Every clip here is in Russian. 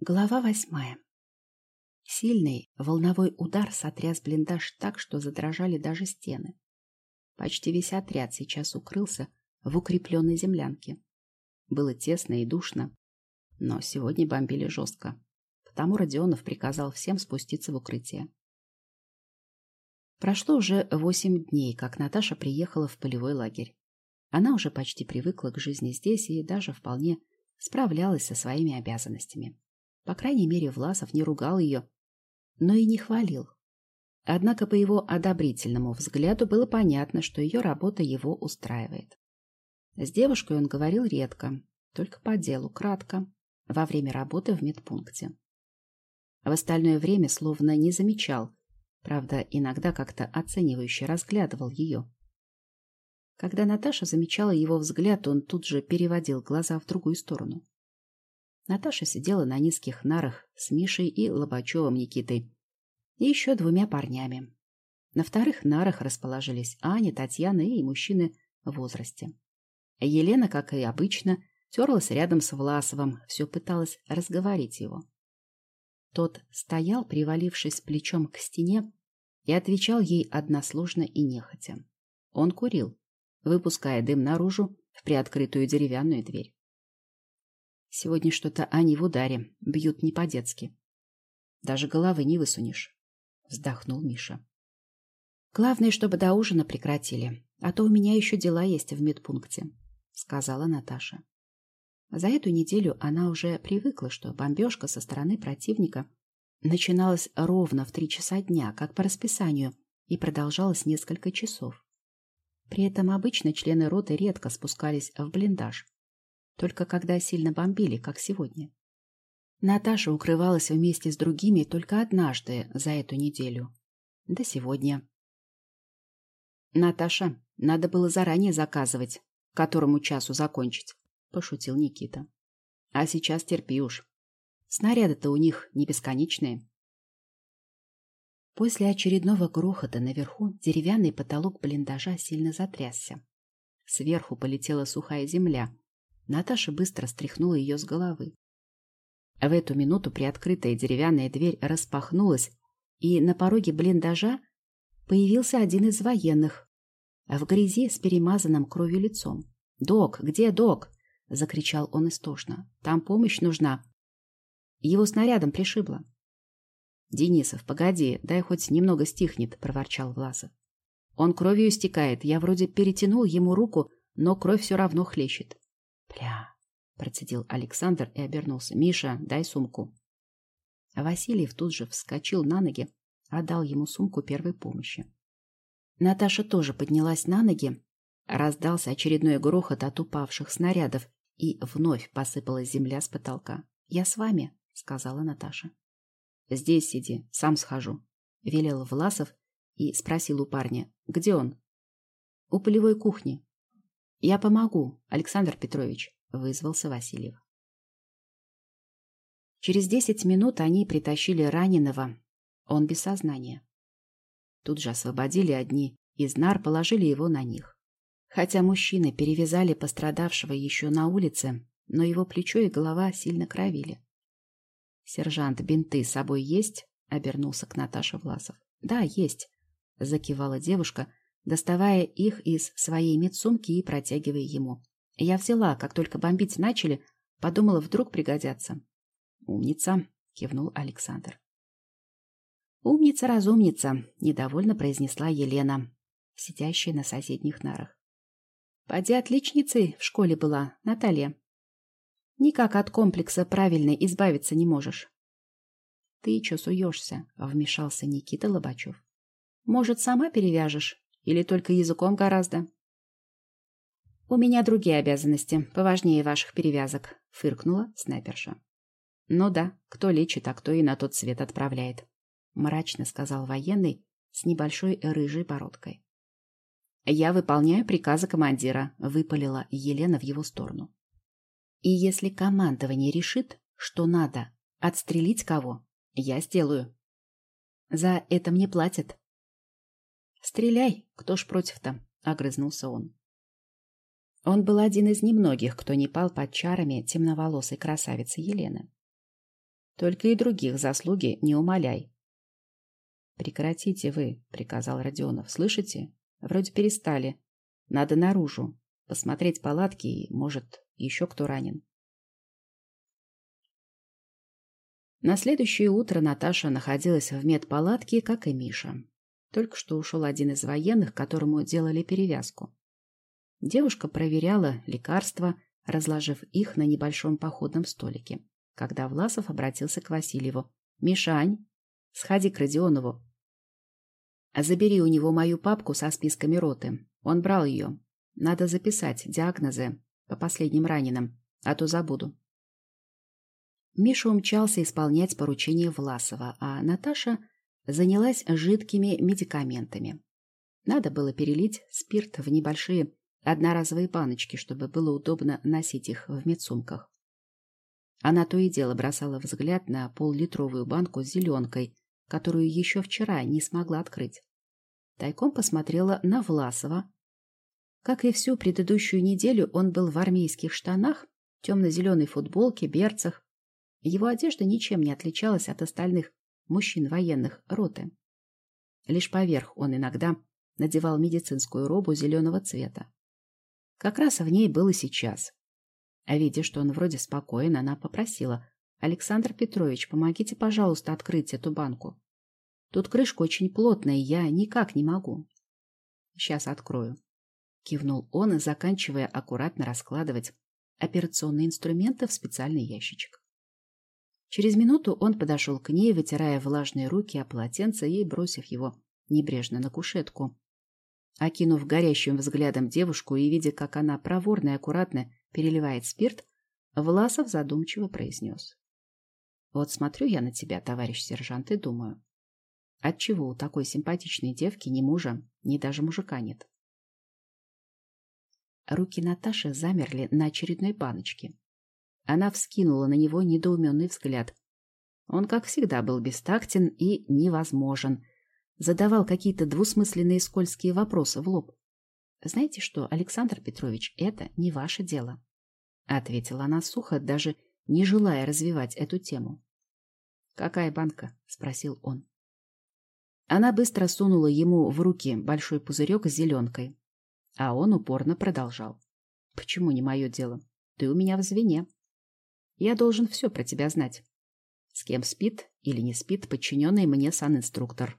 Глава восьмая. Сильный волновой удар сотряс блиндаж так, что задрожали даже стены. Почти весь отряд сейчас укрылся в укрепленной землянке. Было тесно и душно, но сегодня бомбили жестко. Потому Родионов приказал всем спуститься в укрытие. Прошло уже восемь дней, как Наташа приехала в полевой лагерь. Она уже почти привыкла к жизни здесь и даже вполне справлялась со своими обязанностями. По крайней мере, Власов не ругал ее, но и не хвалил. Однако по его одобрительному взгляду было понятно, что ее работа его устраивает. С девушкой он говорил редко, только по делу, кратко, во время работы в медпункте. В остальное время словно не замечал, правда, иногда как-то оценивающе разглядывал ее. Когда Наташа замечала его взгляд, он тут же переводил глаза в другую сторону. Наташа сидела на низких нарах с Мишей и Лобачевым Никитой и еще двумя парнями. На вторых нарах расположились Аня, Татьяна и мужчины в возрасте. Елена, как и обычно, терлась рядом с Власовым, все пыталась разговорить его. Тот стоял, привалившись плечом к стене, и отвечал ей односложно и нехотя. Он курил, выпуская дым наружу в приоткрытую деревянную дверь. Сегодня что-то они в ударе, бьют не по-детски. Даже головы не высунешь, вздохнул Миша. Главное, чтобы до ужина прекратили, а то у меня еще дела есть в медпункте, сказала Наташа. За эту неделю она уже привыкла, что бомбежка со стороны противника начиналась ровно в три часа дня, как по расписанию, и продолжалась несколько часов. При этом обычно члены роты редко спускались в блиндаж, только когда сильно бомбили, как сегодня. Наташа укрывалась вместе с другими только однажды за эту неделю. Да сегодня. «Наташа, надо было заранее заказывать, к которому часу закончить», — пошутил Никита. «А сейчас терпи уж. Снаряды-то у них не бесконечные». После очередного грохота наверху деревянный потолок блиндажа сильно затрясся. Сверху полетела сухая земля, Наташа быстро стряхнула ее с головы. В эту минуту приоткрытая деревянная дверь распахнулась, и на пороге блиндажа появился один из военных, в грязи с перемазанным кровью лицом. «Док, где док?» — закричал он истошно. «Там помощь нужна». Его снарядом пришибло. «Денисов, погоди, дай хоть немного стихнет», — проворчал Власов. «Он кровью истекает. Я вроде перетянул ему руку, но кровь все равно хлещет. «Бля!» — процедил Александр и обернулся. «Миша, дай сумку». А Васильев тут же вскочил на ноги, отдал ему сумку первой помощи. Наташа тоже поднялась на ноги. Раздался очередной грохот от упавших снарядов, и вновь посыпалась земля с потолка. «Я с вами», — сказала Наташа. «Здесь сиди, сам схожу», — велел Власов и спросил у парня, где он. «У полевой кухни», «Я помогу, Александр Петрович», — вызвался Васильев. Через десять минут они притащили раненого. Он без сознания. Тут же освободили одни, из нар положили его на них. Хотя мужчины перевязали пострадавшего еще на улице, но его плечо и голова сильно кровили. «Сержант, бинты с собой есть?» — обернулся к Наташе Власов. «Да, есть», — закивала девушка, доставая их из своей медсумки и протягивая ему. Я взяла, как только бомбить начали, подумала, вдруг пригодятся. «Умница!» — кивнул Александр. «Умница-разумница!» — недовольно произнесла Елена, сидящая на соседних нарах. «Поди отличницей в школе была, Наталья. Никак от комплекса правильно избавиться не можешь». «Ты чё суешься?» — вмешался Никита Лобачев. «Может, сама перевяжешь?» Или только языком гораздо? «У меня другие обязанности, поважнее ваших перевязок», — фыркнула снайперша. «Ну да, кто лечит, а кто и на тот свет отправляет», — мрачно сказал военный с небольшой рыжей бородкой. «Я выполняю приказы командира», — выпалила Елена в его сторону. «И если командование решит, что надо отстрелить кого, я сделаю. За это мне платят, «Стреляй, кто ж против-то?» — огрызнулся он. Он был один из немногих, кто не пал под чарами темноволосой красавицы Елены. Только и других заслуги не умоляй. «Прекратите вы», — приказал Родионов. «Слышите? Вроде перестали. Надо наружу. Посмотреть палатки и, может, еще кто ранен». На следующее утро Наташа находилась в медпалатке, как и Миша. Только что ушел один из военных, которому делали перевязку. Девушка проверяла лекарства, разложив их на небольшом походном столике, когда Власов обратился к Васильеву. «Мишань, сходи к Родионову. Забери у него мою папку со списками роты. Он брал ее. Надо записать диагнозы по последним раненым, а то забуду». Миша умчался исполнять поручение Власова, а Наташа занялась жидкими медикаментами. Надо было перелить спирт в небольшие одноразовые баночки, чтобы было удобно носить их в медсумках. Она то и дело бросала взгляд на поллитровую банку с зеленкой, которую еще вчера не смогла открыть. Тайком посмотрела на Власова. Как и всю предыдущую неделю, он был в армейских штанах, темно-зеленой футболке, берцах. Его одежда ничем не отличалась от остальных мужчин военных роты. Лишь поверх он иногда надевал медицинскую робу зеленого цвета. Как раз в ней был и сейчас. А видя, что он вроде спокоен, она попросила. «Александр Петрович, помогите, пожалуйста, открыть эту банку. Тут крышка очень плотная, я никак не могу». «Сейчас открою», — кивнул он, заканчивая аккуратно раскладывать операционные инструменты в специальный ящичек. Через минуту он подошел к ней, вытирая влажные руки о полотенце и бросив его небрежно на кушетку. Окинув горящим взглядом девушку и видя, как она проворно и аккуратно переливает спирт, Власов задумчиво произнес. «Вот смотрю я на тебя, товарищ сержант, и думаю, отчего у такой симпатичной девки ни мужа, ни даже мужика нет?» Руки Наташи замерли на очередной баночке. Она вскинула на него недоуменный взгляд. Он, как всегда, был бестактен и невозможен — задавал какие-то двусмысленные скользкие вопросы в лоб. «Знаете что, Александр Петрович, это не ваше дело», — ответила она сухо, даже не желая развивать эту тему. «Какая банка?» — спросил он. Она быстро сунула ему в руки большой пузырек с зеленкой, а он упорно продолжал. «Почему не мое дело? Ты у меня в звене. Я должен все про тебя знать. С кем спит или не спит подчиненный мне санинструктор.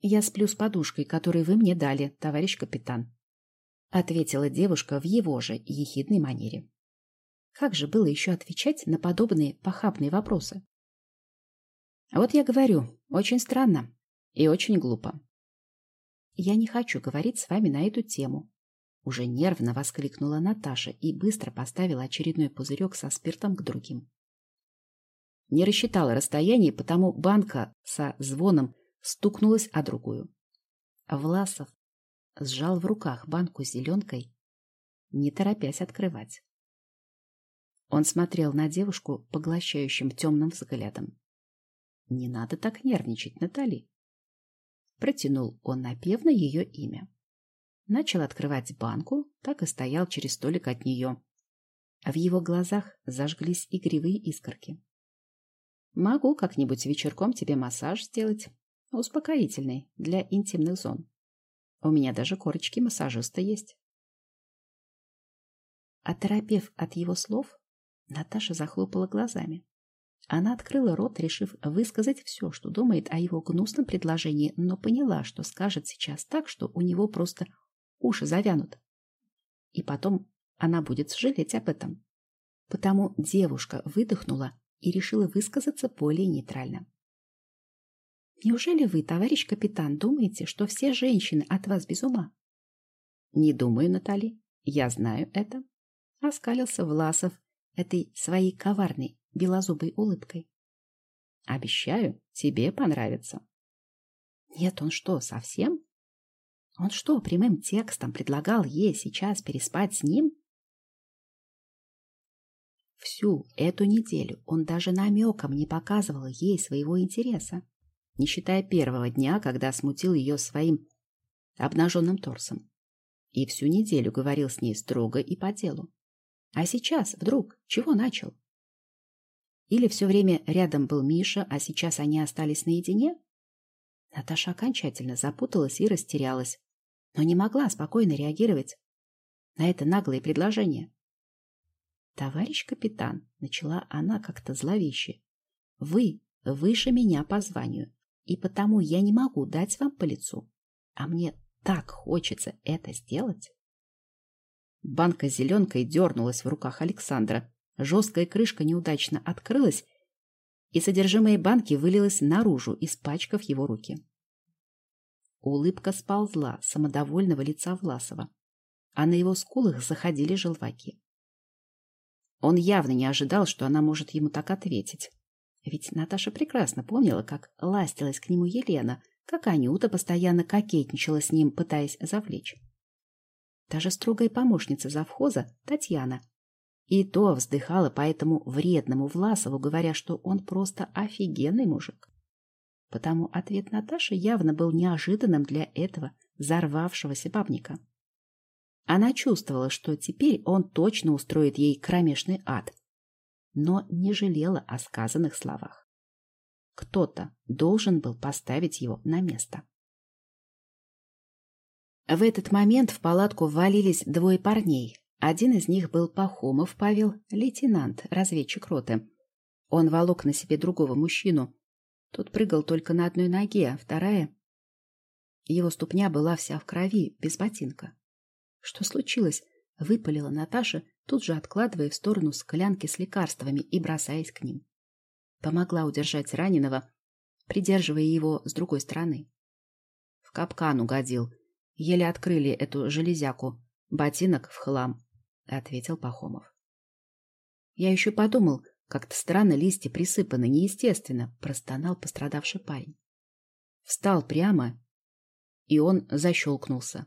«Я сплю с подушкой, которую вы мне дали, товарищ капитан», — ответила девушка в его же ехидной манере. Как же было еще отвечать на подобные похабные вопросы? Вот я говорю, очень странно и очень глупо. Я не хочу говорить с вами на эту тему. Уже нервно воскликнула Наташа и быстро поставила очередной пузырек со спиртом к другим. Не рассчитала расстояние, потому банка со звоном стукнулась о другую. Власов сжал в руках банку с зеленкой, не торопясь открывать. Он смотрел на девушку поглощающим темным взглядом. «Не надо так нервничать, Натали!» Протянул он напевно ее имя. Начал открывать банку, так и стоял через столик от нее. В его глазах зажглись игривые искорки. «Могу как-нибудь вечерком тебе массаж сделать, Успокоительный для интимных зон. У меня даже корочки массажиста есть. Оторопев от его слов, Наташа захлопала глазами. Она открыла рот, решив высказать все, что думает о его гнусном предложении, но поняла, что скажет сейчас так, что у него просто уши завянут. И потом она будет сожалеть об этом. Потому девушка выдохнула и решила высказаться более нейтрально. Неужели вы, товарищ капитан, думаете, что все женщины от вас без ума? Не думаю, Натали. Я знаю это. Оскалился Власов этой своей коварной белозубой улыбкой. Обещаю, тебе понравится. Нет, он что, совсем? Он что, прямым текстом предлагал ей сейчас переспать с ним? Всю эту неделю он даже намеком не показывал ей своего интереса не считая первого дня, когда смутил ее своим обнаженным торсом. И всю неделю говорил с ней строго и по делу. А сейчас, вдруг, чего начал? Или все время рядом был Миша, а сейчас они остались наедине? Наташа окончательно запуталась и растерялась, но не могла спокойно реагировать на это наглое предложение. «Товарищ капитан», — начала она как-то зловеще, — «вы выше меня по званию, и потому я не могу дать вам по лицу, а мне так хочется это сделать». Банка с зеленкой дернулась в руках Александра. Жесткая крышка неудачно открылась, и содержимое банки вылилось наружу, испачкав его руки. Улыбка сползла с самодовольного лица Власова, а на его скулах заходили желваки. Он явно не ожидал, что она может ему так ответить. Ведь Наташа прекрасно помнила, как ластилась к нему Елена, как Анюта постоянно кокетничала с ним, пытаясь завлечь. Даже строгая помощница завхоза Татьяна и то вздыхала по этому вредному Власову, говоря, что он просто офигенный мужик. Потому ответ Наташи явно был неожиданным для этого взорвавшегося бабника. Она чувствовала, что теперь он точно устроит ей кромешный ад, но не жалела о сказанных словах. Кто-то должен был поставить его на место. В этот момент в палатку ввалились двое парней, один из них был Пахомов Павел, лейтенант, разведчик роты. Он волок на себе другого мужчину. Тот прыгал только на одной ноге, а вторая... Его ступня была вся в крови, без ботинка. Что случилось? Выпалила Наташа, тут же откладывая в сторону склянки с лекарствами и бросаясь к ним. Помогла удержать раненого, придерживая его с другой стороны. В капкан угодил. Еле открыли эту железяку. Ботинок в хлам ответил Пахомов. Я еще подумал, как-то странно листья присыпаны, неестественно, простонал пострадавший парень. Встал прямо, и он защелкнулся.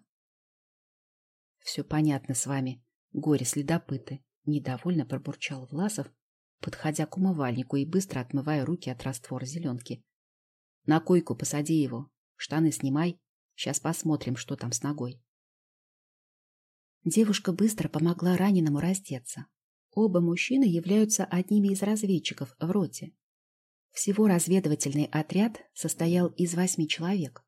Все понятно с вами, горе-следопыты, недовольно пробурчал Власов, подходя к умывальнику и быстро отмывая руки от раствора зеленки. На койку посади его, штаны снимай, сейчас посмотрим, что там с ногой. Девушка быстро помогла раненому раздеться. Оба мужчины являются одними из разведчиков в роте. Всего разведывательный отряд состоял из восьми человек.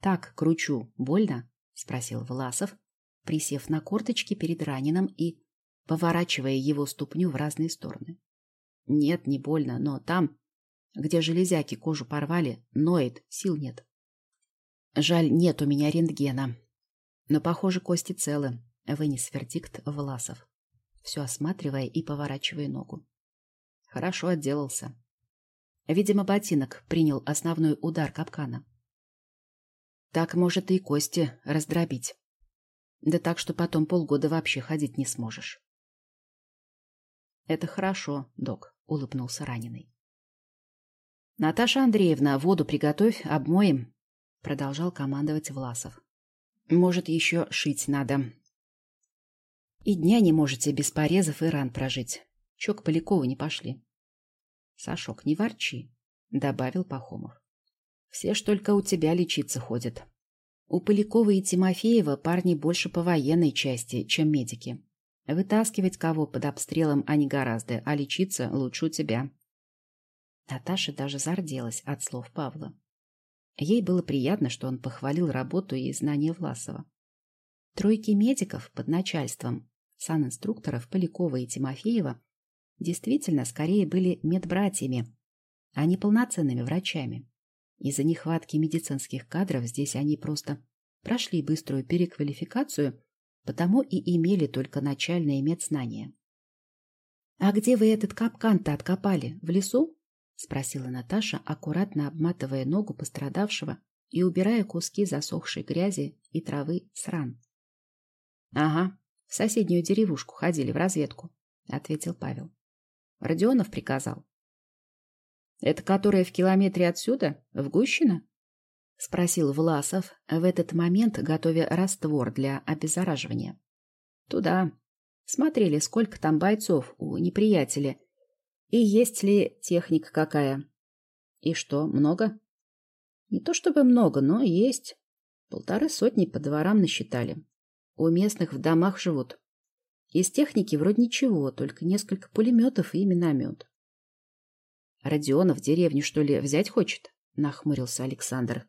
«Так, кручу. Больно?» — спросил Власов, присев на корточки перед раненым и поворачивая его ступню в разные стороны. «Нет, не больно, но там, где железяки кожу порвали, ноет, сил нет. Жаль, нет у меня рентгена. Но, похоже, кости целы, вынес вердикт Власов, все осматривая и поворачивая ногу. Хорошо отделался. Видимо, ботинок принял основной удар капкана. Так может и кости раздробить. Да так, что потом полгода вообще ходить не сможешь. Это хорошо, док, улыбнулся раненый. Наташа Андреевна, воду приготовь, обмоем, продолжал командовать Власов. Может, еще шить надо. И дня не можете без порезов и ран прожить. Че к Полякову не пошли? Сашок, не ворчи, — добавил Пахомов. Все ж только у тебя лечиться ходят. У Полякова и Тимофеева парни больше по военной части, чем медики. Вытаскивать кого под обстрелом они гораздо, а лечиться лучше у тебя. Наташа даже зарделась от слов Павла. Ей было приятно, что он похвалил работу и знания Власова. Тройки медиков под начальством санинструкторов Полякова и Тимофеева действительно скорее были медбратьями, а не полноценными врачами. Из-за нехватки медицинских кадров здесь они просто прошли быструю переквалификацию, потому и имели только начальные медзнания. «А где вы этот капкан-то откопали? В лесу?» — спросила Наташа, аккуратно обматывая ногу пострадавшего и убирая куски засохшей грязи и травы с ран. — Ага, в соседнюю деревушку ходили в разведку, — ответил Павел. — Родионов приказал. — Это которая в километре отсюда, в Гущино? — спросил Власов, в этот момент готовя раствор для обеззараживания. — Туда. Смотрели, сколько там бойцов у неприятеля и есть ли техника какая? И что, много? Не то чтобы много, но есть. Полторы сотни по дворам насчитали. У местных в домах живут. Из техники вроде ничего, только несколько пулеметов и миномет. Родионов деревню, что ли, взять хочет? Нахмурился Александр.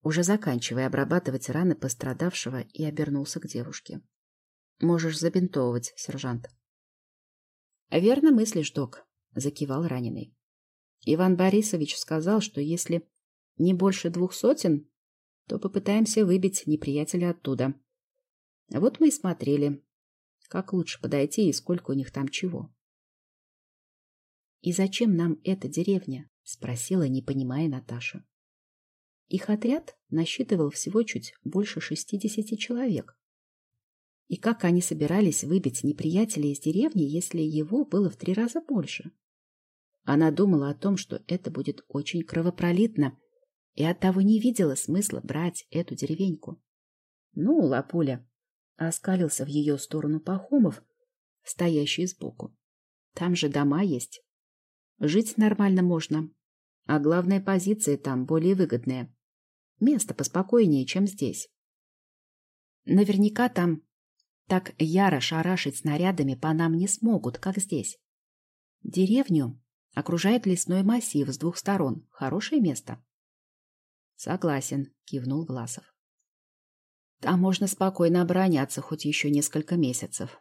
Уже заканчивая обрабатывать раны пострадавшего и обернулся к девушке. Можешь забинтовывать, сержант. Верно мыслишь, док, закивал раненый. Иван Борисович сказал, что если не больше двух сотен, то попытаемся выбить неприятеля оттуда. Вот мы и смотрели, как лучше подойти и сколько у них там чего. «И зачем нам эта деревня?» — спросила, не понимая Наташа. Их отряд насчитывал всего чуть больше шестидесяти человек. И как они собирались выбить неприятеля из деревни, если его было в три раза больше? Она думала о том, что это будет очень кровопролитно, и оттого не видела смысла брать эту деревеньку. Ну, лапуля, оскалился в ее сторону Пахомов, стоящий сбоку. Там же дома есть. Жить нормально можно. А главная позиция там более выгодная. Место поспокойнее, чем здесь. Наверняка там так яро шарашить снарядами по нам не смогут, как здесь. Деревню окружает лесной массив с двух сторон. Хорошее место. Согласен, кивнул Власов. Там можно спокойно обороняться хоть еще несколько месяцев,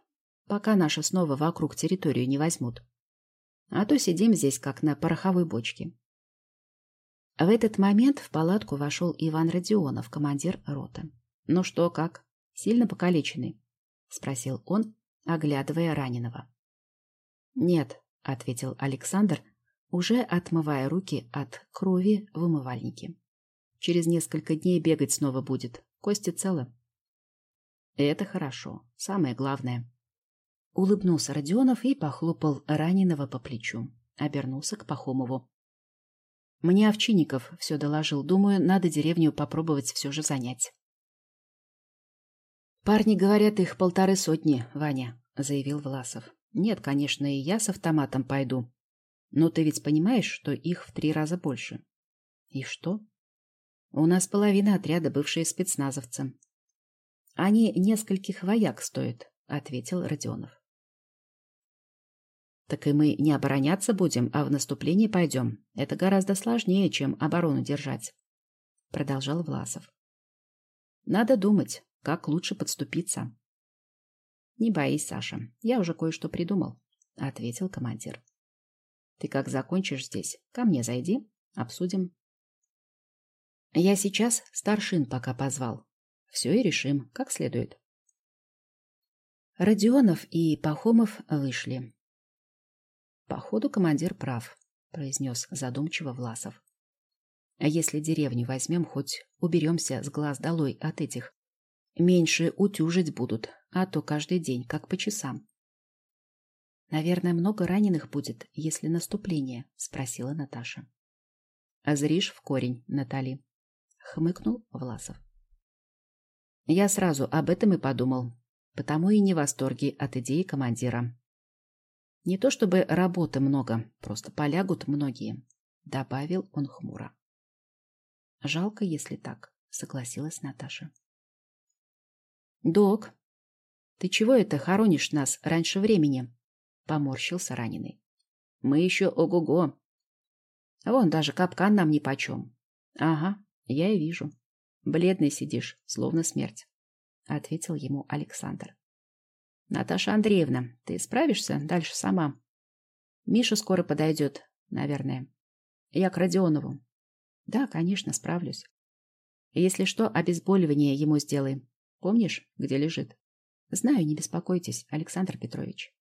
пока наши снова вокруг территорию не возьмут. А то сидим здесь, как на пороховой бочке. В этот момент в палатку вошел Иван Родионов, командир роты. «Ну что, как? Сильно покалеченный?» — спросил он, оглядывая раненого. «Нет», — ответил Александр, уже отмывая руки от крови в умывальнике. Через несколько дней бегать снова будет. Кости целы. Это хорошо. Самое главное. Улыбнулся Родионов и похлопал раненого по плечу. Обернулся к Пахомову. Мне Овчинников все доложил. Думаю, надо деревню попробовать все же занять. Парни говорят, их полторы сотни, Ваня, заявил Власов. Нет, конечно, и я с автоматом пойду. Но ты ведь понимаешь, что их в три раза больше. И что? У нас половина отряда бывшие спецназовцы. Они нескольких вояк стоят, ответил Родионов. Так и мы не обороняться будем, а в наступление пойдем. Это гораздо сложнее, чем оборону держать, продолжал Власов. Надо думать, как лучше подступиться. Не боись, Саша, я уже кое-что придумал, ответил командир. Ты как закончишь здесь, ко мне зайди, обсудим. Я сейчас старшин пока позвал. Все и решим, как следует. Родионов и Пахомов вышли. Походу, командир прав, произнес задумчиво Власов. А если деревню возьмем, хоть уберемся с глаз долой от этих. Меньше утюжить будут, а то каждый день, как по часам. Наверное, много раненых будет, если наступление, спросила Наташа. А зришь в корень, Натали хмыкнул Власов. Я сразу об этом и подумал, потому и не в восторге от идеи командира. Не то чтобы работы много, просто полягут многие, добавил он хмуро. Жалко, если так, согласилась Наташа. Док, ты чего это хоронишь нас раньше времени? Поморщился раненый. Мы еще ого-го. Вон даже капкан нам нипочем. Ага, я и вижу. Бледный сидишь, словно смерть, — ответил ему Александр. Наташа Андреевна, ты справишься дальше сама? Миша скоро подойдет, наверное. Я к Родионову. Да, конечно, справлюсь. Если что, обезболивание ему сделай. Помнишь, где лежит? Знаю, не беспокойтесь, Александр Петрович.